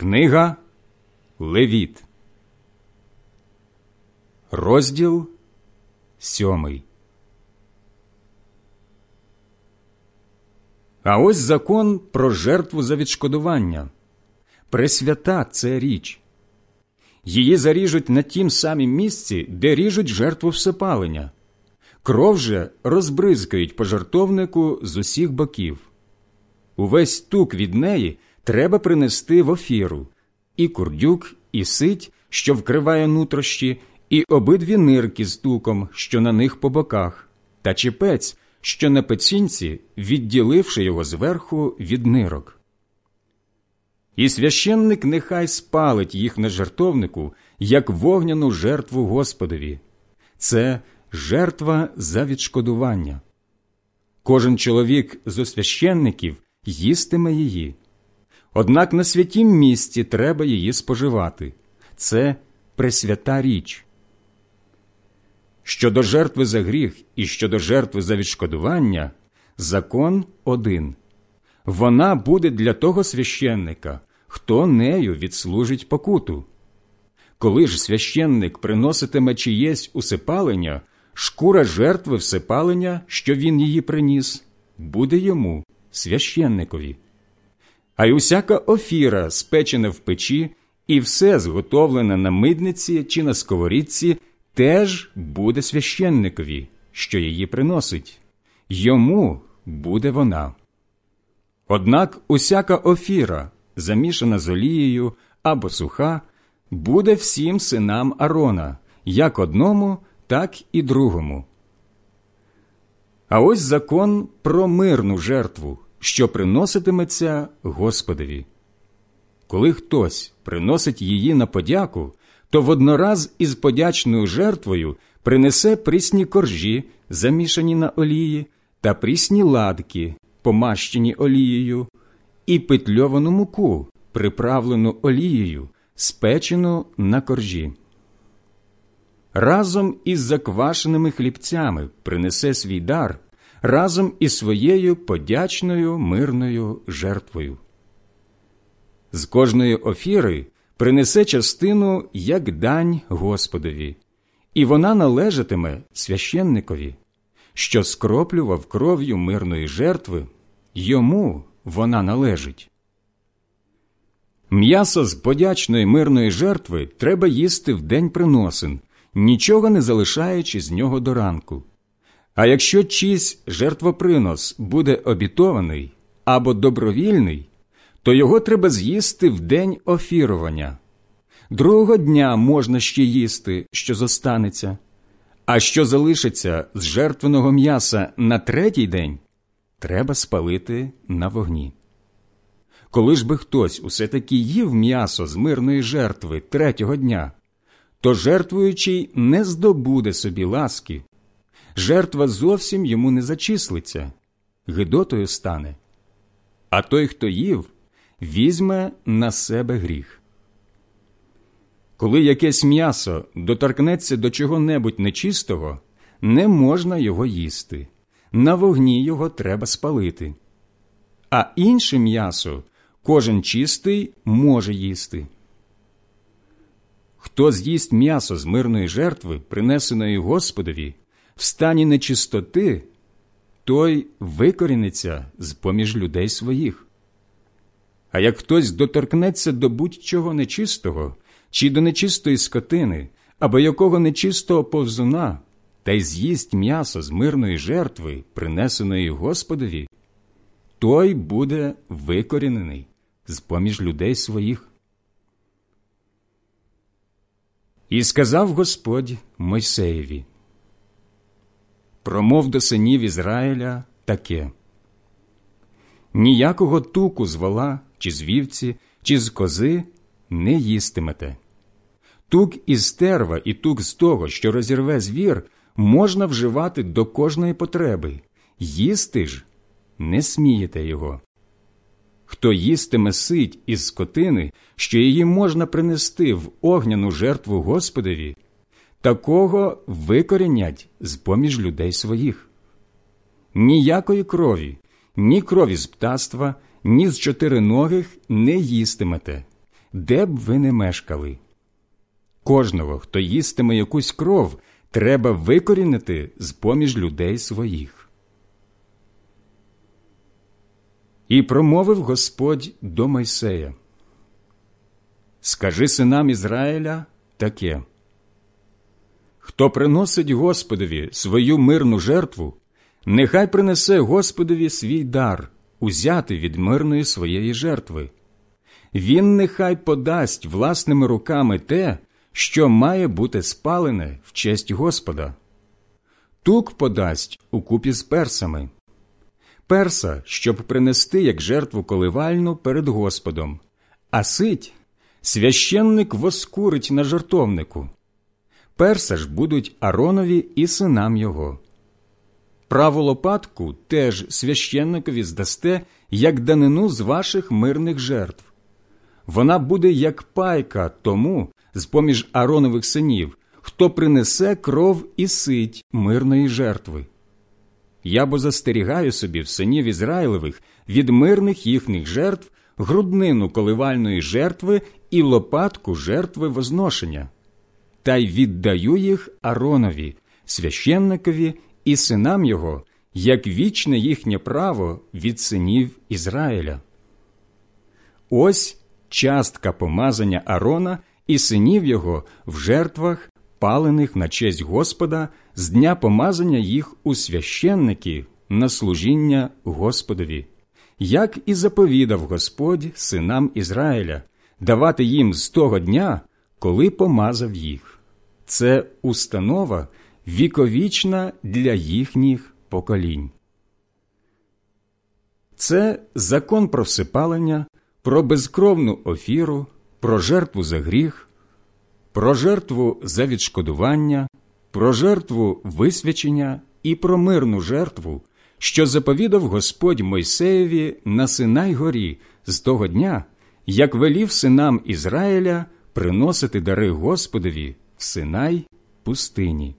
Книга Левіт, розділ сьомий. А ось закон про жертву за відшкодування. Пресвята це річ. Її заріжуть на тім самім місці, де ріжуть жертву всепалення. Кров же розбризкають по жертовнику з усіх боків. Увесь тук від неї треба принести в офіру і курдюк, і сить, що вкриває нутрощі, і обидві нирки з туком, що на них по боках, та чепець, що на пецінці, відділивши його зверху від нирок. І священник нехай спалить їх на жертовнику, як вогняну жертву Господові. Це жертва за відшкодування. Кожен чоловік з священників їстиме її. Однак на святім місці треба її споживати це пресвята річ. Щодо жертви за гріх і щодо жертви за відшкодування закон один вона буде для того священника, хто нею відслужить покуту. Коли ж священник приноситиме чиєсь усипалення, шкура жертви всипалення, що він її приніс, буде йому священникові. А й усяка офіра, спечена в печі, і все зготовлене на мидниці чи на сковорідці, теж буде священникові, що її приносить. Йому буде вона. Однак усяка офіра, замішана з олією або суха, буде всім синам Арона, як одному, так і другому. А ось закон про мирну жертву, що приноситиметься Господові. Коли хтось приносить її на подяку, то воднораз із подячною жертвою принесе прісні коржі, замішані на олії, та прісні ладки, помащені олією, і петльовану муку, приправлену олією, спечену на коржі. Разом із заквашеними хлібцями принесе свій дар разом із своєю подячною мирною жертвою. З кожної офіри принесе частину як дань Господові, і вона належатиме священникові, що скроплював кров'ю мирної жертви, йому вона належить. М'ясо з подячної мирної жертви треба їсти в день приносин, нічого не залишаючи з нього до ранку. А якщо чийсь жертвопринос буде обітований або добровільний, то його треба з'їсти в день офірування. Другого дня можна ще їсти, що зостанеться, а що залишиться з жертвеного м'яса на третій день, треба спалити на вогні. Коли ж би хтось усе таки їв м'ясо з мирної жертви третього дня, то жертвуючий не здобуде собі ласки, жертва зовсім йому не зачислиться, гидотою стане. А той, хто їв, візьме на себе гріх. Коли якесь м'ясо доторкнеться до чого-небудь нечистого, не можна його їсти, на вогні його треба спалити. А інше м'ясо кожен чистий може їсти. Хто з'їсть м'ясо з мирної жертви, принесеної Господові, в стані нечистоти, той викоріниться з поміж людей своїх. А як хтось доторкнеться до будь-чого нечистого, чи до нечистої скотини, або якого нечистого повзуна, та й з'їсть м'ясо з мирної жертви, принесеної Господові, той буде викорінений з поміж людей своїх. І сказав Господь Мойсеєві промов до синів Ізраїля таке ніякого туку з вола, чи з вівці, чи з кози не їстимете. Тук із стерва і тук з того, що розірве звір, можна вживати до кожної потреби, їсти ж не смієте його. Хто їстиме сить із скотини, що її можна принести в огняну жертву Господові, такого викорінять з поміж людей своїх. Ніякої крові, ні крові з птаства, ні з чотириногих не їстимете, де б ви не мешкали. Кожного, хто їстиме якусь кров, треба викорінити з поміж людей своїх. І промовив Господь до Мойсея Скажи синам Ізраїля таке Хто приносить Господові свою мирну жертву, нехай принесе Господові свій дар, узятий від мирної своєї жертви. Він нехай подасть власними руками те, що має бути спалене в честь Господа. Тук подасть укупі з персами, перса, щоб принести як жертву коливальну перед Господом, а сить священник воскурить на жертовнику. Перса ж будуть Аронові і синам його. Праву лопатку теж священникові здасте, як данину з ваших мирних жертв. Вона буде як пайка тому, з поміж Аронових синів, хто принесе кров і сить мирної жертви. Я бо застерігаю собі в синів Ізраїлевих від мирних їхніх жертв груднину коливальної жертви і лопатку жертви возношення, та й віддаю їх Аронові, священникові і синам його, як вічне їхнє право від синів Ізраїля. Ось частка помазання Арона і синів його в жертвах, палених на честь Господа, з дня помазання їх у священники на служіння Господові, як і заповідав Господь синам Ізраїля, давати їм з того дня, коли помазав їх. Це установа віковічна для їхніх поколінь. Це закон про всипалення, про безкровну офіру, про жертву за гріх, про жертву за відшкодування, про жертву висвячення і про мирну жертву, що заповідав Господь Мойсеєві на Синай горі з того дня, як велів синам Ізраїля приносити дари Господові Синай пустині.